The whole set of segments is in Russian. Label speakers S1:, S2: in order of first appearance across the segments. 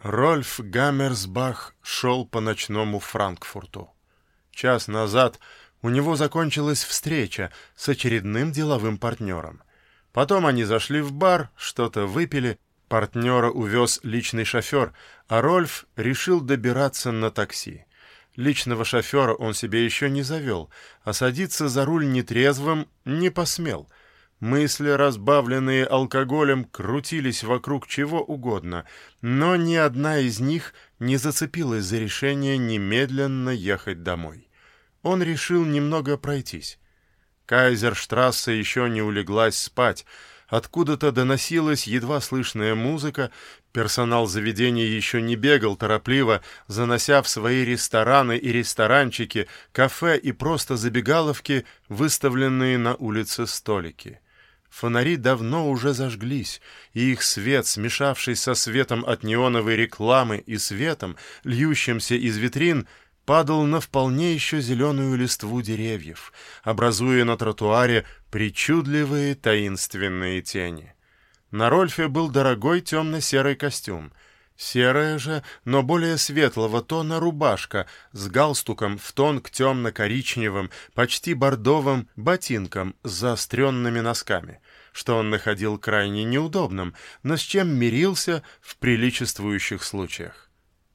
S1: Рольф Гаммерсбах шел по ночному Франкфурту. Час назад у него закончилась встреча с очередным деловым партнером. Потом они зашли в бар, что-то выпили, партнера увез личный шофер, а Рольф решил добираться на такси. Личного шофера он себе еще не завел, а садиться за руль нетрезвым не посмел — Мысли, разбавленные алкоголем, крутились вокруг чего угодно, но ни одна из них не зацепилась за решение немедленно ехать домой. Он решил немного пройтись. Кайзерштрассе еще не улеглась спать, откуда-то доносилась едва слышная музыка, персонал заведения еще не бегал торопливо, занося в свои рестораны и ресторанчики, кафе и просто забегаловки, выставленные на улице столики. Фонари давно уже зажглись, и их свет, смешавшись со светом от неоновой рекламы и светом, льющимся из витрин, падал на вполне еще зеленую листву деревьев, образуя на тротуаре причудливые таинственные тени. На Рольфе был дорогой темно-серый костюм — Серая же, но более светлого тона рубашка с галстуком в тон к темно-коричневым, почти бордовым ботинкам с заостренными носками, что он находил крайне неудобным, но с чем мирился в приличествующих случаях.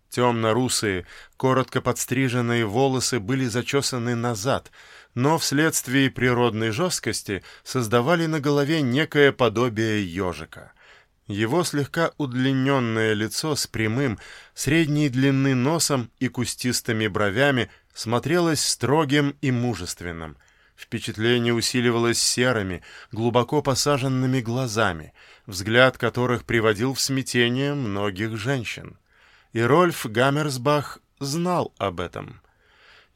S1: Темно-русые, коротко подстриженные волосы были зачесаны назад, но вследствие природной жесткости создавали на голове некое подобие ежика — его слегка удлиненное лицо с прямым, средней длины носом и кустистыми бровями смотрелось строгим и мужественным. Впечатление усиливалось серыми, глубоко посаженными глазами, взгляд которых приводил в смятение многих женщин. И Рольф Гаммерсбах знал об этом.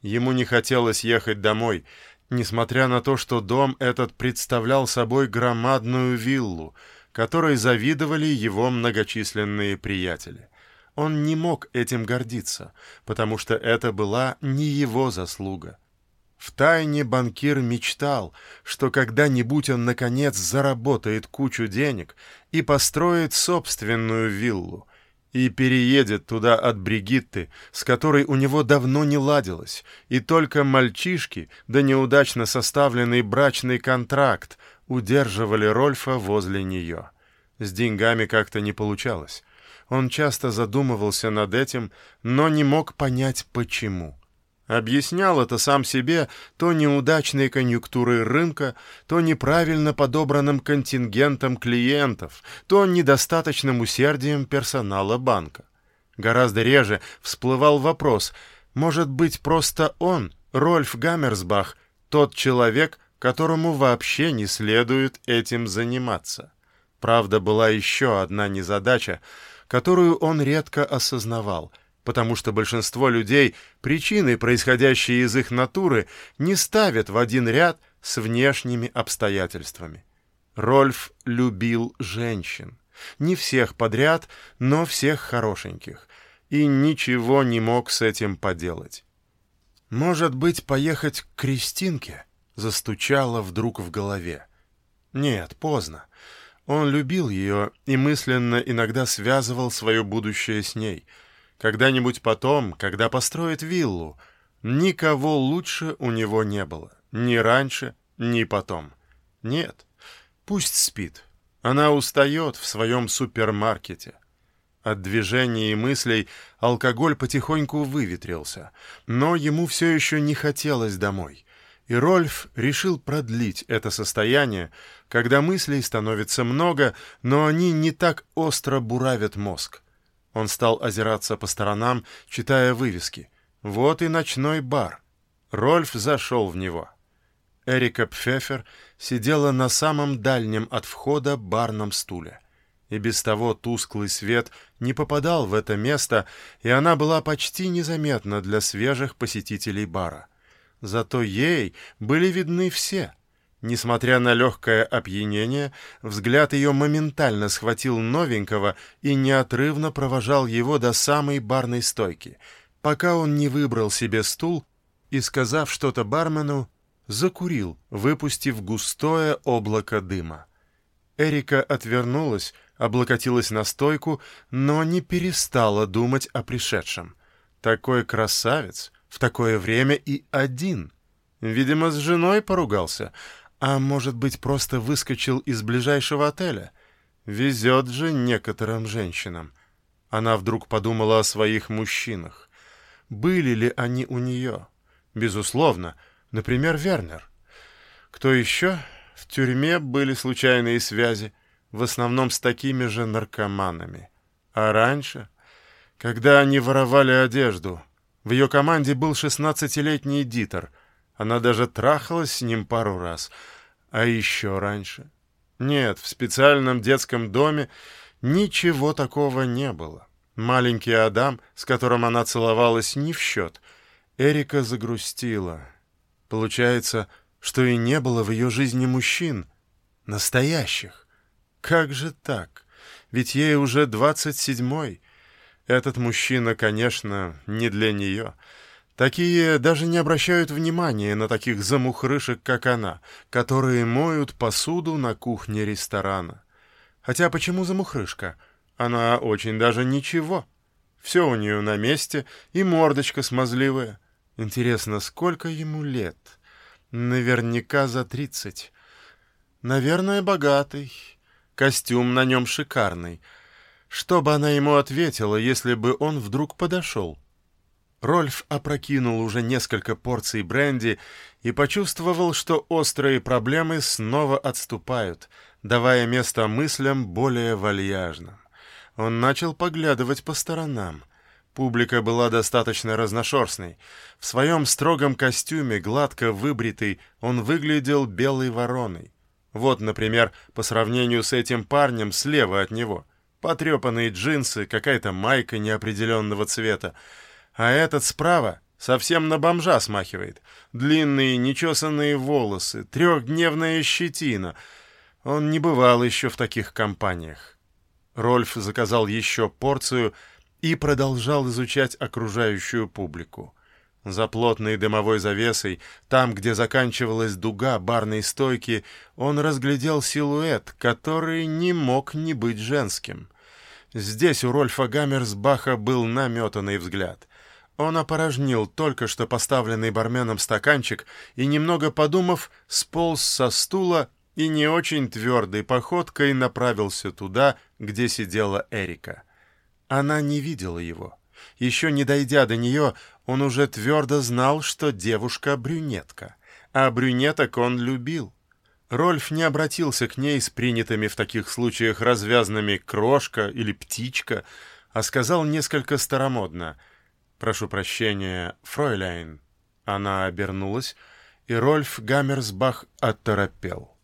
S1: Ему не хотелось ехать домой, несмотря на то, что дом этот представлял собой громадную виллу — которой завидовали его многочисленные приятели. Он не мог этим гордиться, потому что это была не его заслуга. Втайне банкир мечтал, что когда-нибудь он, наконец, заработает кучу денег и построит собственную виллу, и переедет туда от Бригитты, с которой у него давно не ладилось, и только мальчишки, да неудачно составленный брачный контракт удерживали Рольфа возле нее. С деньгами как-то не получалось. Он часто задумывался над этим, но не мог понять, почему. Объяснял это сам себе то неудачной конъюнктурой рынка, то неправильно подобранным контингентом клиентов, то недостаточным усердием персонала банка. Гораздо реже всплывал вопрос, может быть, просто он, Рольф Гаммерсбах, тот человек, которому вообще не следует этим заниматься. Правда, была еще одна незадача, которую он редко осознавал, потому что большинство людей причины, происходящие из их натуры, не ставят в один ряд с внешними обстоятельствами. Рольф любил женщин. Не всех подряд, но всех хорошеньких. И ничего не мог с этим поделать. «Может быть, поехать к Кристинке?» застучало вдруг в голове. Нет, поздно. Он любил ее и мысленно иногда связывал свое будущее с ней. Когда-нибудь потом, когда построит виллу, никого лучше у него не было. Ни раньше, ни потом. Нет, пусть спит. Она устает в своем супермаркете. От движений и мыслей алкоголь потихоньку выветрился, но ему все еще не хотелось домой и Рольф решил продлить это состояние, когда мыслей становится много, но они не так остро буравят мозг. Он стал озираться по сторонам, читая вывески. Вот и ночной бар. Рольф зашел в него. Эрика Пфефер сидела на самом дальнем от входа барном стуле. И без того тусклый свет не попадал в это место, и она была почти незаметна для свежих посетителей бара. Зато ей были видны все. Несмотря на легкое опьянение, взгляд ее моментально схватил новенького и неотрывно провожал его до самой барной стойки, пока он не выбрал себе стул и, сказав что-то бармену, закурил, выпустив густое облако дыма. Эрика отвернулась, облокотилась на стойку, но не перестала думать о пришедшем. Такой красавец в такое время и один. Видимо, с женой поругался, а может быть, просто выскочил из ближайшего отеля. Везет же некоторым женщинам. Она вдруг подумала о своих мужчинах. Были ли они у нее? Безусловно. Например, Вернер. Кто еще? В тюрьме были случайные связи, в основном с такими же наркоманами. А раньше, когда они воровали одежду, в ее команде был 16-летний Дитер. Она даже трахалась с ним пару раз. А еще раньше? Нет, в специальном детском доме ничего такого не было. Маленький Адам, с которым она целовалась, не в счет. Эрика загрустила. Получается, что и не было в ее жизни мужчин. Настоящих. Как же так? Ведь ей уже двадцать седьмой. Этот мужчина, конечно, не для нее. Такие даже не обращают внимания на таких замухрышек, как она, которые моют посуду на кухне ресторана. Хотя почему замухрышка? Она очень даже ничего. Все у нее на месте, и мордочка смазливая. Интересно, сколько ему лет? Наверняка за тридцать. Наверное, богатый. Костюм на нем шикарный. Что бы она ему ответила, если бы он вдруг подошел? Рольф опрокинул уже несколько порций бренди и почувствовал, что острые проблемы снова отступают, давая место мыслям более вальяжным. Он начал поглядывать по сторонам. Публика была достаточно разношерстной. В своем строгом костюме, гладко выбритый, он выглядел белой вороной. Вот, например, по сравнению с этим парнем слева от него. Потрепанные джинсы, какая-то майка неопределенного цвета. А этот справа совсем на бомжа смахивает. Длинные нечесанные волосы, трехдневная щетина. Он не бывал еще в таких компаниях. Рольф заказал еще порцию и продолжал изучать окружающую публику. За плотной дымовой завесой, там, где заканчивалась дуга барной стойки, он разглядел силуэт, который не мог не быть женским. Здесь у Рольфа Гаммерсбаха был наметанный взгляд. Он опорожнил только что поставленный барменом стаканчик и, немного подумав, сполз со стула и не очень твердой походкой направился туда, где сидела Эрика. Она не видела его. Еще не дойдя до нее, он уже твердо знал, что девушка брюнетка, а брюнеток он любил. Рольф не обратился к ней с принятыми в таких случаях развязными «крошка» или «птичка», а сказал несколько старомодно «Прошу прощения, фройляйн». Она обернулась, и Рольф Гаммерсбах оторопел.